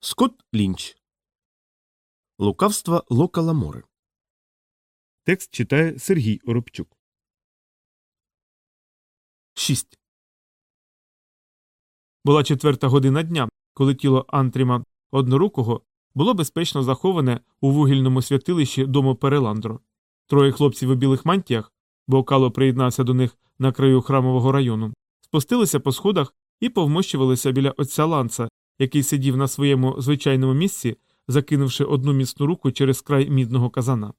Скотт Лінч. Лукавство Лока Ламори. Текст читає Сергій Оробчук. 6. Була четверта година дня, коли тіло Антріма однорукого було безпечно заховане у вугільному святилищі дому Переландро. Троє хлопців у білих мантіях, бо Кало приєднався до них на краю храмового району, спустилися по сходах і повмощувалися біля отця ланца, який сидів на своєму звичайному місці, закинувши одну міцну руку через край мідного казана.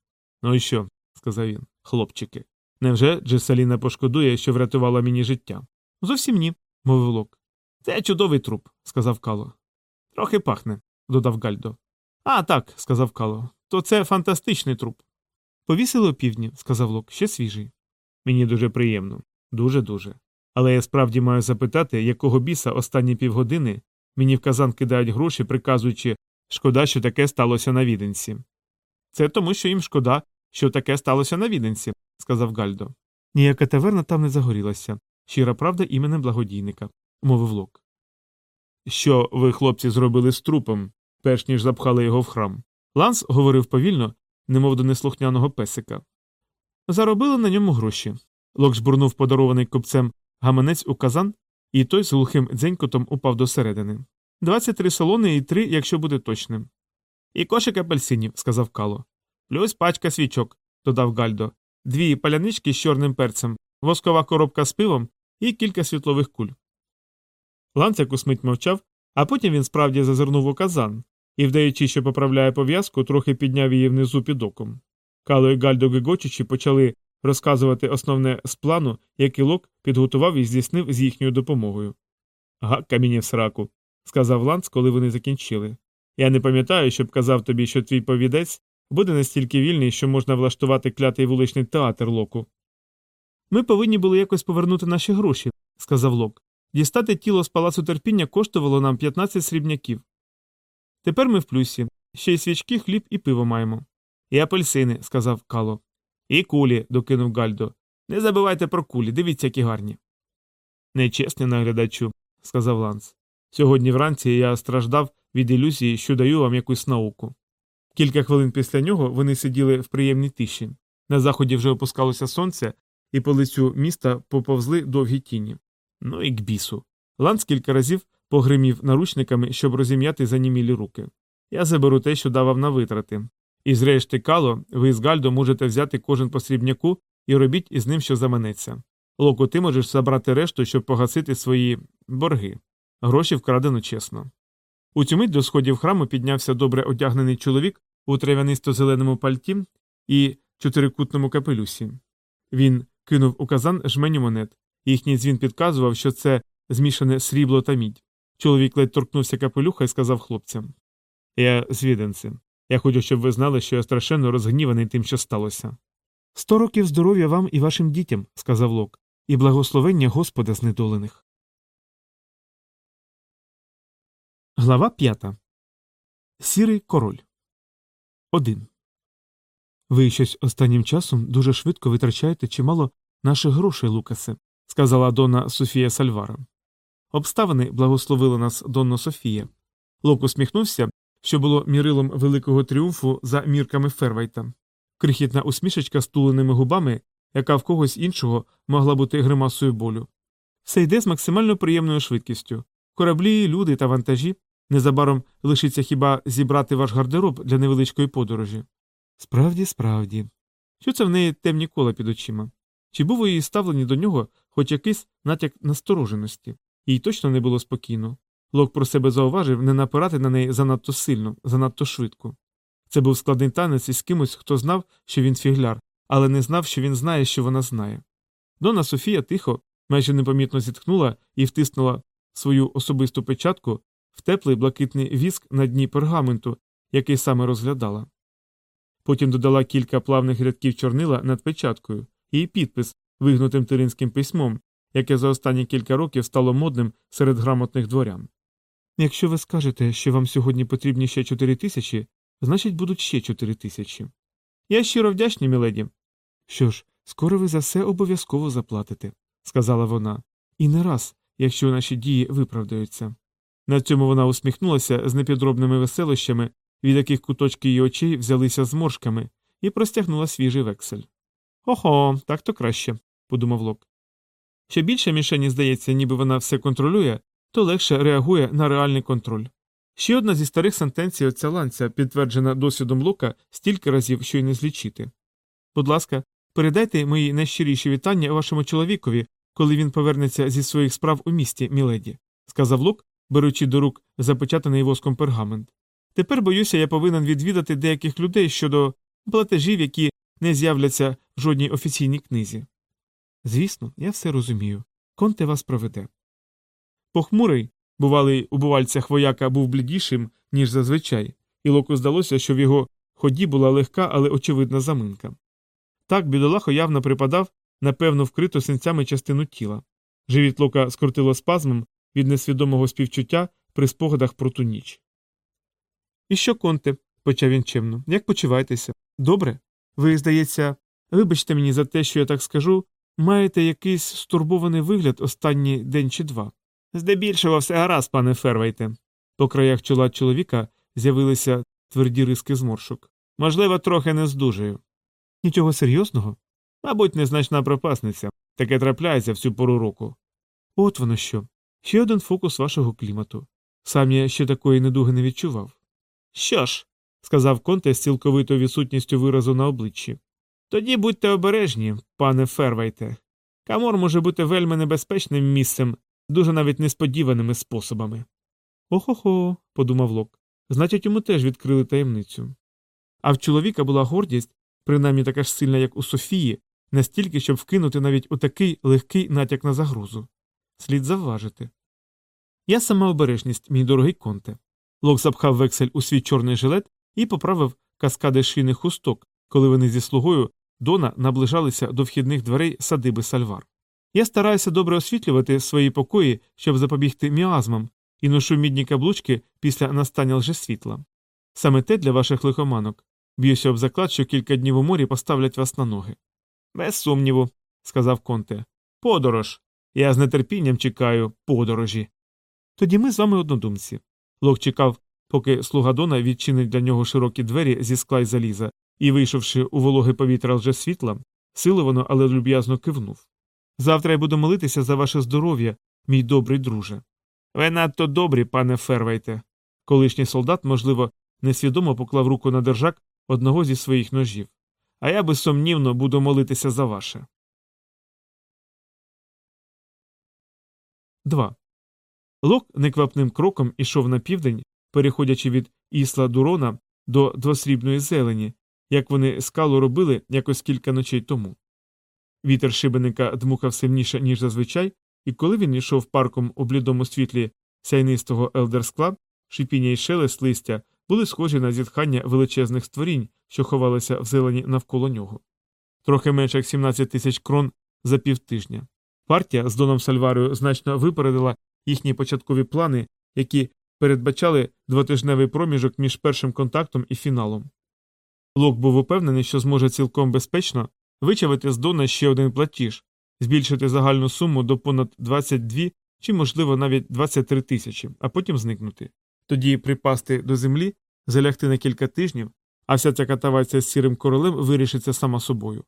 Ну і що? сказав він. Хлопчики. Невже Джесаліна пошкодує, що врятувала мені життя? Зовсім ні, мовив Лок. Це чудовий труп, сказав Кало. Трохи пахне, додав Гальдо. А, так, сказав Кало. То це фантастичний труп. Повісили опівдні, сказав Лок, ще свіжий. Мені дуже приємно, дуже дуже. Але я справді маю запитати, якого біса останні півгодини мені в казан кидають гроші, приказуючи шкода, що таке сталося на віденці. Це тому, що їм шкода, що таке сталося на віденці, сказав Гальдо. Ніяка таверна там не загорілася. Щира правда іменем благодійника, мовив Лок. Що ви, хлопці, зробили з трупом, перш ніж запхали його в храм? Ланс говорив повільно, немов до неслухняного песика. Заробили на ньому гроші. Лок жбурнув подарований купцем гаманець у казан, і той з глухим дзенькотом упав до середини. Двадцять три солони і три, якщо буде точним. І кошик апельсинів, сказав Кало. Плюс пачка свічок, додав Гальдо, дві палянички з чорним перцем, воскова коробка з пивом і кілька світлових куль. Ланц якусь мить мовчав, а потім він справді зазирнув у казан і, вдаючи, що поправляє пов'язку, трохи підняв її внизу під оком. Кало і Гальдо гигочучи почали розказувати основне з плану, який Лок підготував і здійснив з їхньою допомогою. Гакка мені в сраку, сказав Ланц, коли вони закінчили. Я не пам'ятаю, щоб казав тобі, що твій повідець буде настільки вільний, що можна влаштувати клятий вуличний театр Локу. Ми повинні були якось повернути наші гроші, сказав Лок. Дістати тіло з палацу терпіння коштувало нам 15 срібняків. Тепер ми в плюсі. Ще й свічки, хліб і пиво маємо. І апельсини, сказав Кало. І кулі, докинув Гальдо. Не забувайте про кулі, дивіться, які гарні. Нечесний наглядачу, сказав Ланс. Сьогодні вранці я страждав від ілюзії, що даю вам якусь науку. Кілька хвилин після нього вони сиділи в приємній тиші. На заході вже опускалося сонце, і по лицю міста поповзли довгі тіні. Ну і к бісу. Ланс кілька разів погримів наручниками, щоб розім'яти занімілі руки. Я заберу те, що давав на витрати. І зрешти кало, ви з Гальдо можете взяти кожен по срібняку і робіть із ним, що заманеться. Локо, ти можеш забрати решту, щоб погасити свої борги. Гроші вкрадено чесно. У цю мить до сходів храму піднявся добре одягнений чоловік у трав'янисто зеленому пальті і чотирикутному капелюсі. Він кинув у казан жменю монет, їхній дзвін підказував, що це змішане срібло та мідь. Чоловік ледь торкнувся капелюха і сказав хлопцям Я звіденці. Я хочу, щоб ви знали, що я страшенно розгніваний тим, що сталося. Сто років здоров'я вам і вашим дітям, сказав Лок, і благословення Господа знедолених. Глава п'ята. Сірий король. Один. Ви щось останнім часом дуже швидко витрачаєте чимало наших грошей, Лукасе, сказала Дона Софія Сальвара. Обставини благословили нас Донно Софія. Лок усміхнувся, що було мірилом великого тріумфу за мірками Фервайта. Крихітна усмішечка з туленими губами, яка в когось іншого могла бути гримасою болю. Все йде з максимально приємною швидкістю. Кораблі, люди та вантажі незабаром лишиться хіба зібрати ваш гардероб для невеличкої подорожі. Справді, справді. Що це в неї темні кола під очима? Чи був у її ставлені до нього хоч якийсь натяк настороженості? Їй точно не було спокійно. Лок про себе зауважив не напирати на неї занадто сильно, занадто швидко. Це був складний танець із кимось, хто знав, що він фігляр, але не знав, що він знає, що вона знає. Дона Софія тихо, майже непомітно зітхнула і втиснула свою особисту печатку в теплий блакитний віск на дні пергаменту, який саме розглядала. Потім додала кілька плавних рядків чорнила над печаткою і підпис вигнутим тиринським письмом, яке за останні кілька років стало модним серед грамотних дворян. Якщо ви скажете, що вам сьогодні потрібні ще чотири тисячі, значить будуть ще чотири тисячі. Я щиро вдячний, міледі. Що ж, скоро ви за все обов'язково заплатите, сказала вона, і не раз, якщо наші дії виправдаються. На цьому вона усміхнулася з непідробними веселощами, від яких куточки її очей взялися зморшками, і простягнула свіжий вексель. Охо, так то краще, подумав Лок. Що більше мішені здається, ніби вона все контролює, то легше реагує на реальний контроль. Ще одна зі старих сентенцій отця ланця, підтверджена досвідом Лока стільки разів, що й не злічити. Будь ласка, передайте мої найщиріші вітання вашому чоловікові, коли він повернеться зі своїх справ у місті, міледі, сказав Лок, беручи до рук запечатаний воском пергамент. Тепер, боюся, я повинен відвідати деяких людей щодо платежів, які не з'являться в жодній офіційній книзі. Звісно, я все розумію. Конте вас проведе. Похмурий, бувалий у бувальцях вояка був блідішим, ніж зазвичай, і Локу здалося, що в його ході була легка, але очевидна заминка. Так бідолахо явно припадав на певну вкриту синцями частину тіла. Живіт Лока скрутило спазмом від несвідомого співчуття при спогадах про ту ніч. І що, конте, почав він чемно, як почуваєтеся? Добре? Ви, здається, вибачте мені за те, що я так скажу, маєте якийсь стурбований вигляд останній день чи два. Здебільшого все гаразд, пане Фервейте. По краях чола чоловіка з'явилися тверді риски зморшок. Можливо, трохи не здужаю. Нічого серйозного? Мабуть, незначна пропасниця. Таке трапляється всю пору року. От воно що. Ще один фокус вашого клімату. Сам я ще такої недуги не відчував. Що ж, сказав Конте з цілковитою відсутністю виразу на обличчі. Тоді будьте обережні, пане Фервайте. Камор може бути вельми небезпечним місцем, дуже навіть несподіваними способами. Охо-хо, подумав Лок. Значить, йому теж відкрили таємницю. А в чоловіка була гордість, принаймні така ж сильна, як у Софії, настільки, щоб вкинути навіть у такий легкий натяк на загрозу. Слід завважити. Я сама обережність, мій дорогий конте. Лок запхав вексель у свій чорний жилет і поправив каскади шийних хусток, коли вони зі слугою Дона наближалися до вхідних дверей садиби Сальвар. Я стараюся добре освітлювати свої покої, щоб запобігти міазмам, і ношу мідні каблучки після настання лжесвітла. Саме те для ваших лихоманок. Б'юся об заклад, що кілька днів у морі поставлять вас на ноги. Без сумніву, сказав Конте. Подорож. Я з нетерпінням чекаю подорожі. Тоді ми з вами однодумці. Лок чекав, поки слуга Дона відчинить для нього широкі двері зі скла й заліза, і, вийшовши у вологе повітря лжесвітла, силовано, але люб'язно кивнув. Завтра я буду молитися за ваше здоров'я, мій добрий друже. Ви надто добрі, пане Фервайте. Колишній солдат, можливо, несвідомо поклав руку на держак одного зі своїх ножів. А я безсумнівно буду молитися за ваше. 2. Лок неквапним кроком ішов на південь, переходячи від ісла Дурона до двосрібної зелені, як вони скалу робили якось кілька ночей тому. Вітер шибеника дмухав сильніше, ніж зазвичай, і коли він йшов парком у блідому світлі сяйнистого елдерскла, шипіння й шелест листя були схожі на зітхання величезних створінь, що ховалися в зелені навколо нього. Трохи менше як 17 тисяч крон за півтижня. Партія з Доном Сальварою значно випередила їхні початкові плани, які передбачали двотижневий проміжок між першим контактом і фіналом. Лок був упевнений, що зможе цілком безпечно вичавити з Дона ще один платіж, збільшити загальну суму до понад 22 чи, можливо, навіть 23 тисячі, а потім зникнути. Тоді припасти до землі, залягти на кілька тижнів, а вся ця катавація з сірим королем вирішиться сама собою.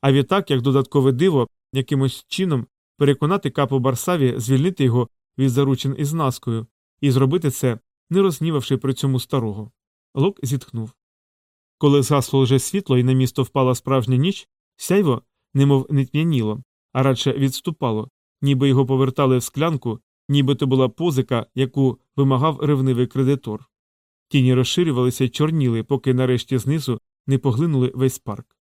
А відтак, як додаткове диво, якимось чином переконати капу Барсаві звільнити його від заручин із наскою і зробити це, не рознівавши при цьому старого. Лок зітхнув. Коли згасло вже світло і на місто впала справжня ніч, сяйво, немов не тьмяніло, а радше відступало, ніби його повертали в склянку, ніби то була позика, яку вимагав ревнивий кредитор. Тіні розширювалися й чорніли, поки нарешті знизу не поглинули весь парк.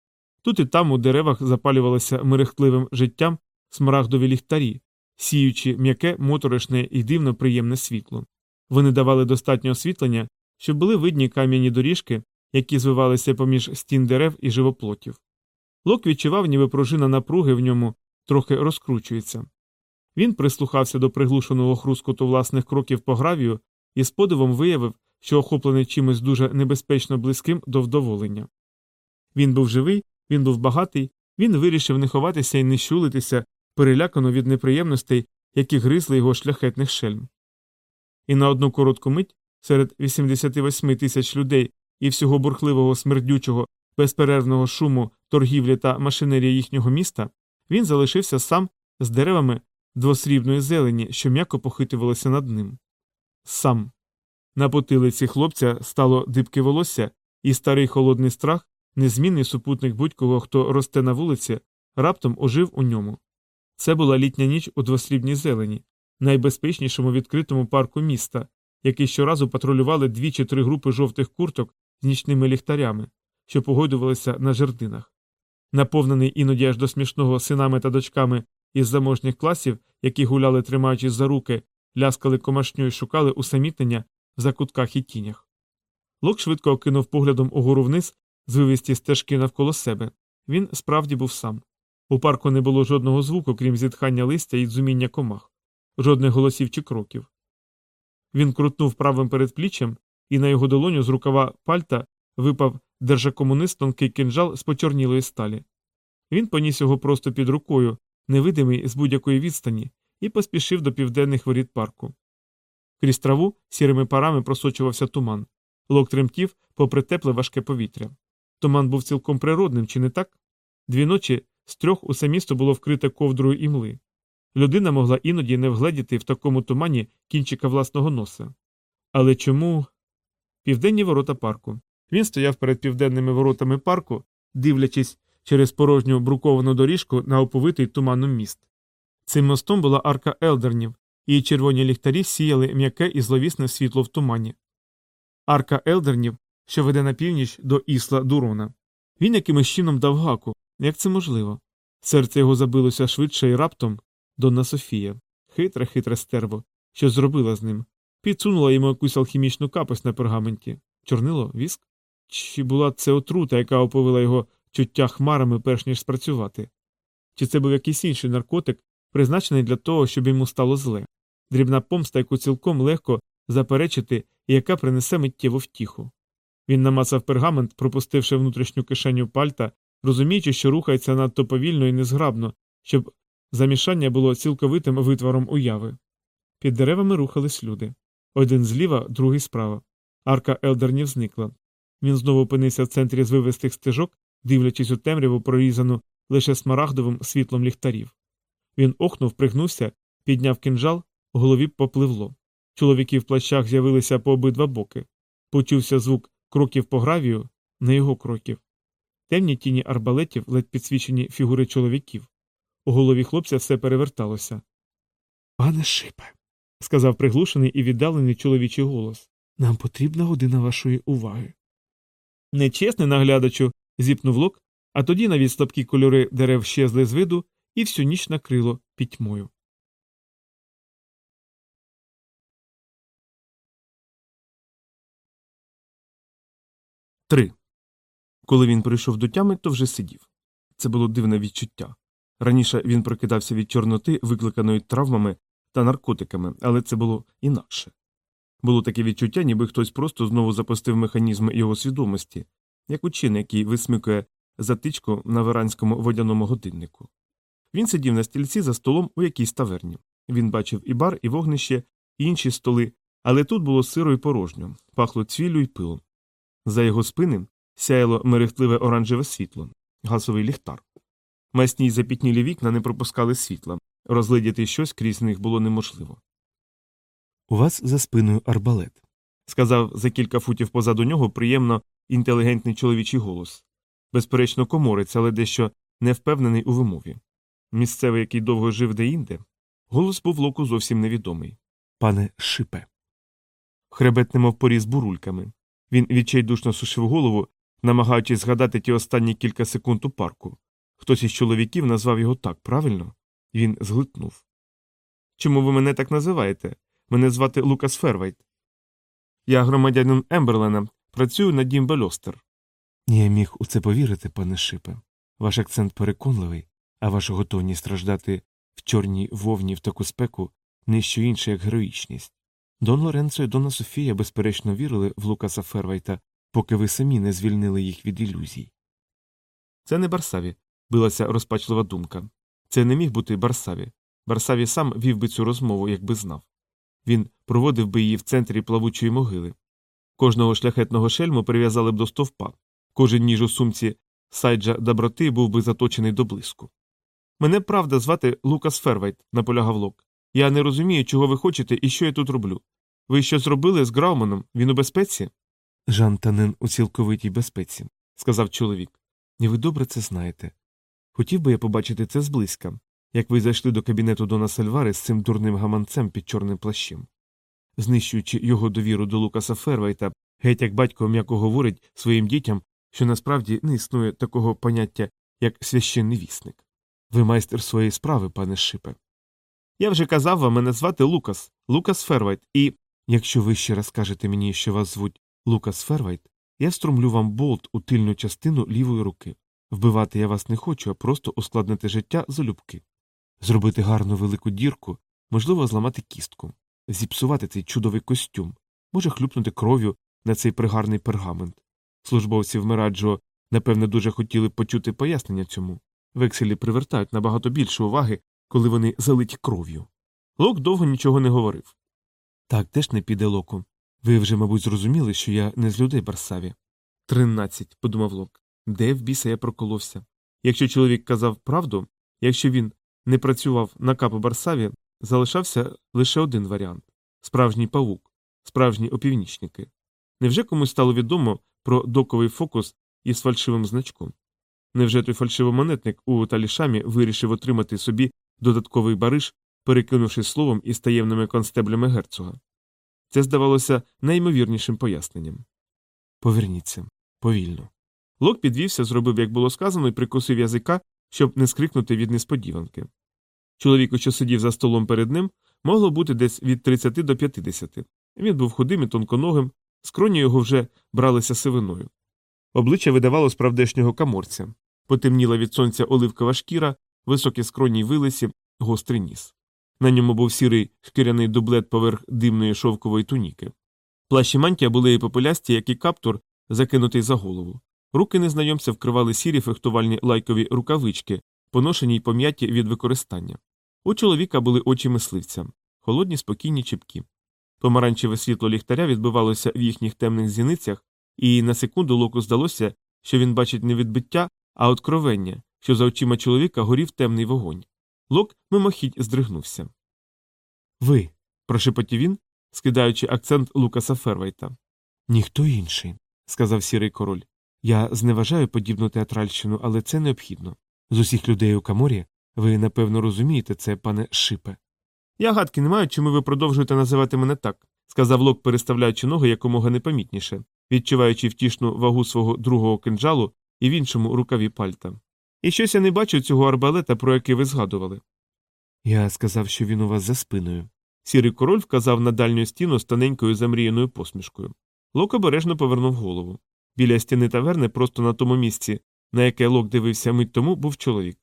Тут і там у деревах запалювалося мерехтливим життям смарагдові ліхтарі, сіючи м'яке, моторошне і дивно приємне світло. Вони давали достатньо освітлення, щоб були видні кам'яні доріжки, які звивалися поміж стін дерев і живоплотів. Лок відчував, ніби пружина напруги в ньому трохи розкручується. Він прислухався до приглушеного хрускоту власних кроків по гравію і з подивом виявив, що охоплений чимось дуже небезпечно близьким до вдоволення. Він був живий, він був багатий, він вирішив не ховатися і не щулитися, перелякано від неприємностей, які гризли його шляхетних шельм. і на одну коротку мить серед 88 тисяч людей і всього бурхливого смердючого, безперервного шуму, торгівлі та машинерії їхнього міста, він залишився сам з деревами двосрібної зелені, що м'яко похитувалися над ним. Сам. На потилиці хлопця стало дибке волосся, і старий холодний страх, незмінний супутник будь-кого, хто росте на вулиці, раптом ожив у ньому. Це була літня ніч у двосрібній зелені, найбезпечнішому відкритому парку міста, який щоразу патрулювали дві чи три групи жовтих курток з нічними ліхтарями, що погодувалися на жердинах. Наповнений іноді аж до смішного синами та дочками із заможніх класів, які гуляли, тримаючись за руки, ляскали комашню і шукали усамітнення в закутках і тінях. Лок швидко окинув поглядом угору вниз, звивисті стежки навколо себе. Він справді був сам. У парку не було жодного звуку, крім зітхання листя і дзуміння комах, жодних голосів чи кроків. Він крутнув правим передпліччям, і на його долоню з рукава пальта випав держакомунист тонкий кинджал з почорнілої сталі. Він поніс його просто під рукою, невидимий з будь-якої відстані, і поспішив до південних воріт парку. Крізь траву сірими парами просочувався туман. Лок тремтів, попри тепле важке повітря. Туман був цілком природним, чи не так? Дві ночі з трьох усе місто було вкрите ковдрою і мли. Людина могла іноді не вгледіти в такому тумані кінчика власного носа. Але чому. Південні ворота парку. Він стояв перед південними воротами парку, дивлячись через порожню бруковану доріжку на оповитий туманом міст. Цим мостом була арка елдернів, її червоні ліхтарі сіяли м'яке і зловісне світло в тумані. Арка елдернів, що веде на північ до ісла Дурона. Він якимось чином дав гаку. Як це можливо? Серце його забилося швидше і раптом Донна Софія, хитре, хитре стерво, що зробила з ним, підсунула йому якусь алхімічну капось на пергаменті. Чорнило, віск? Чи була це отрута, яка оповила його чуття хмарами, перш ніж спрацювати? Чи це був якийсь інший наркотик, призначений для того, щоб йому стало зле, дрібна помста, яку цілком легко заперечити і яка принесе миттєву втіху? Він намацав пергамент, пропустивши внутрішню кишеню пальта, розуміючи, що рухається надто повільно і незграбно, щоб замішання було цілковитим витвором уяви. Під деревами рухались люди. Один зліва, другий справа. Арка елдернів зникла. Він знову опинився в центрі звивистих стежок, дивлячись у темряву, прорізану лише смарагдовим світлом ліхтарів. Він охнув, пригнувся, підняв кинжал, в голові попливло. Чоловіки в плащах з'явилися по обидва боки. Почувся звук кроків по гравію, не його кроків. Темні тіні арбалетів, ледь підсвічені фігури чоловіків. У голові хлопця все переверталося. Пане шипе, сказав приглушений і віддалений чоловічий голос. Нам потрібна година вашої уваги. Нечесний наглядачу, зіпнув лок, а тоді навіть слабкі кольори дерев щезли з виду і всю ніч накрило пітьмою. Три. Коли він прийшов до тями, то вже сидів. Це було дивне відчуття. Раніше він прокидався від чорноти, викликаної травмами та наркотиками, але це було інакше. Було таке відчуття, ніби хтось просто знову запустив механізми його свідомості, як учений, який висмикує затичку на веранському водяному годиннику. Він сидів на стільці за столом у якійсь таверні. Він бачив і бар, і вогнище, і інші столи, але тут було сиро і порожньо, пахло цвіллю і пилом. За його спини сяяло мерехтливе оранжеве світло, газовий ліхтар. Масні й запітнілі вікна не пропускали світла, розглядіти щось крізь них було неможливо. У вас за спиною арбалет, сказав за кілька футів позаду нього приємно інтелігентний чоловічий голос. Безперечно, коморець, але дещо невпевнений у вимові. Місцевий, який довго жив деінде, голос був локу зовсім невідомий. Пане шипе. Хребет немов поріз бурульками. Він відчайдушно сушив голову, намагаючись згадати ті останні кілька секунд у парку. Хтось із чоловіків назвав його так правильно, він зглитнув. Чому ви мене так називаєте? Мене звати Лукас Фервайт. Я громадянин Емберлена, працюю на дім Бельостер. Я міг у це повірити, пане Шипе. Ваш акцент переконливий, а ваша готовність страждати в чорній вовні в таку спеку не що інше, як героїчність. Дон Лоренцо і Дона Софія безперечно вірили в Лукаса Фервайта, поки ви самі не звільнили їх від ілюзій. Це не Барсаві, билася розпачлива думка. Це не міг бути Барсаві. Барсаві сам вів би цю розмову, якби знав. Він проводив би її в центрі плавучої могили. Кожного шляхетного шельму прив'язали б до стовпа, кожен ніж у сумці Сайджа Доброти був би заточений до блиску. Мене правда звати Лукас Фервайт, наполягав Лок. Я не розумію, чого ви хочете і що я тут роблю. Ви що зробили з Грауманом? Він у безпеці? Жан Танен у цілковитій безпеці, сказав чоловік. І ви добре це знаєте. Хотів би я побачити це зблизька, як ви зайшли до кабінету Дона Сальвари з цим дурним гаманцем під чорним плащем. Знищуючи його довіру до Лукаса Фервайта, геть як батько м'яко говорить своїм дітям, що насправді не існує такого поняття, як священний вісник. Ви майстер своєї справи, пане Шипе. Я вже казав вам мене звати Лукас, Лукас Фервайт, і якщо ви ще раз скажете мені, що вас звуть Лукас Фервайт, я встромлю вам болт у тильну частину лівої руки. Вбивати я вас не хочу, а просто ускладнити життя залюбки. Зробити гарну велику дірку, можливо, зламати кістку, зіпсувати цей чудовий костюм, може хлюпнути кров'ю на цей пригарний пергамент. Службовці в Мераджо, напевне, дуже хотіли почути пояснення цьому. Векселі привертають набагато більше уваги, коли вони залиті кров'ю. Лок довго нічого не говорив. Так, теж не піде локу. Ви вже, мабуть, зрозуміли, що я не з людей Барсаві. Тринадцять, подумав Лок. Де в біса я проколовся? Якщо чоловік казав правду, якщо він не працював на капу Барсаві, залишався лише один варіант справжній павук, справжні опівнічники. Невже комусь стало відомо про доковий фокус із фальшивим значком? Невже той фальшивомонетник у талішамі вирішив отримати собі додатковий бариш, перекинувшись словом із таємними констеблями герцога? Це здавалося найімовірнішим поясненням. Поверніться повільно. Лок підвівся, зробив, як було сказано, і прикусив язика, щоб не скрикнути від несподіванки. Чоловіку, що сидів за столом перед ним, могло бути десь від 30 до 50. Він був худим і тонконогим, скроні його вже бралися сивиною. Обличчя видавало справдешнього каморця, потемніла від сонця оливкова шкіра, високі скроні вилисі, гострий ніс. На ньому був сірий шкіряний дублет поверх димної шовкової туніки. Плащі мантія були і популясті, як і каптур, закинутий за голову. Руки незнайомця вкривали сірі фехтувальні лайкові рукавички, поношені й пом'яті від використання. У чоловіка були очі мисливця, холодні, спокійні чіпкі. Помаранчеве світло ліхтаря відбивалося в їхніх темних зіницях, і на секунду локу здалося, що він бачить не відбиття, а откровення, що за очима чоловіка горів темний вогонь. Лок мимохідь здригнувся. Ви. прошепотів він, скидаючи акцент Лукаса Фервайта. Ніхто інший, сказав сірий король. Я зневажаю подібну театральщину, але це необхідно. З усіх людей у каморі ви напевно розумієте це, пане Шипе. Я гадки не маю, чому ви продовжуєте називати мене так, сказав Лок, переставляючи ноги якомога непомітніше, відчуваючи втішну вагу свого другого кинджалу і в іншому рукаві пальта. І щось я не бачу цього арбалета, про який ви згадували. Я сказав, що він у вас за спиною. Сірий король вказав на дальню стіну з тоненькою замріяною посмішкою. Лок обережно повернув голову. Біля стіни таверни, просто на тому місці, на яке Лок дивився мить тому, був чоловік.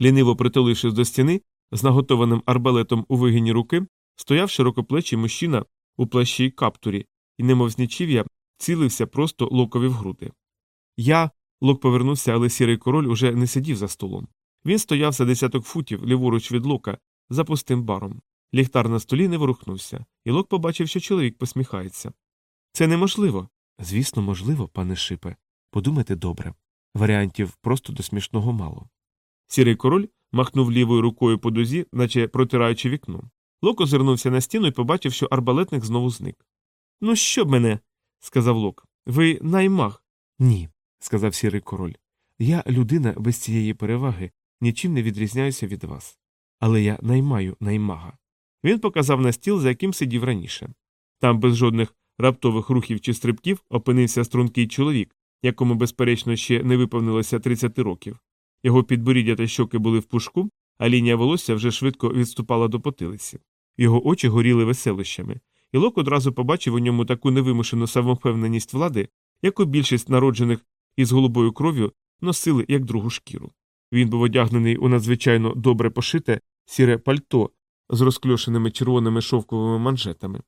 Ліниво притулившись до стіни, з наготованим арбалетом у вигині руки, стояв широкоплечий мужчина у плащі й каптурі, і, немов знічів'я, цілився просто локові в груди. Я. Лок повернувся, але сірий король уже не сидів за столом. Він стояв за десяток футів ліворуч від лока, за пустим баром. Ліхтар на столі не ворухнувся, і лок побачив, що чоловік посміхається. Це неможливо. Звісно, можливо, пане Шипе. Подумайте добре. Варіантів просто до смішного мало. Сірий король махнув лівою рукою по дузі, наче протираючи вікно. Лок озирнувся на стіну і побачив, що арбалетник знову зник. Ну, що б мене? сказав Лок. Ви наймаг. Ні, сказав сірий король. Я людина без цієї переваги, нічим не відрізняюся від вас. Але я наймаю наймага. Він показав на стіл, за яким сидів раніше. Там без жодних раптових рухів чи стрибків опинився стрункий чоловік, якому, безперечно, ще не виповнилося 30 років. Його підборіддя та щоки були в пушку, а лінія волосся вже швидко відступала до потилиці. Його очі горіли веселищами, і Лок одразу побачив у ньому таку невимушену самовпевненість влади, яку більшість народжених із голубою кров'ю носили як другу шкіру. Він був одягнений у надзвичайно добре пошите сіре пальто з розкльошеними червоними шовковими манжетами.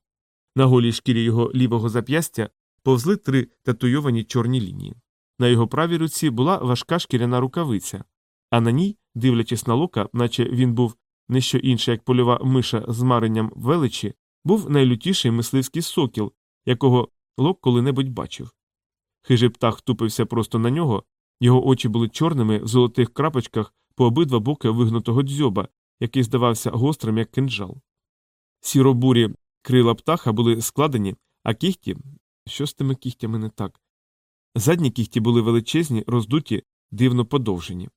На голій шкірі його лівого зап'ястя повзли три татуйовані чорні лінії. На його правій руці була важка шкіряна рукавиця, а на ній, дивлячись на лока, наче він був не що інше, як польова миша з маренням величі, був найлютіший мисливський сокіл, якого Лок коли-небудь бачив. Хижий птах втупився просто на нього, його очі були чорними в золотих крапочках по обидва боки вигнутого дзьоба, який здавався гострим, як кинджал. Сіро-бурі крила птаха були складені, а кіхті. Що з тими кігтями не так? Задні кігті були величезні, роздуті, дивно подовжені.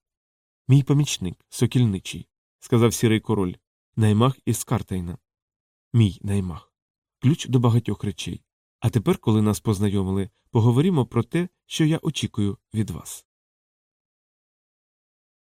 Мій помічник, сокільничий, сказав сірий король, наймах із Картайна. Мій наймах. Ключ до багатьох речей. А тепер, коли нас познайомили, поговоримо про те, що я очікую від вас.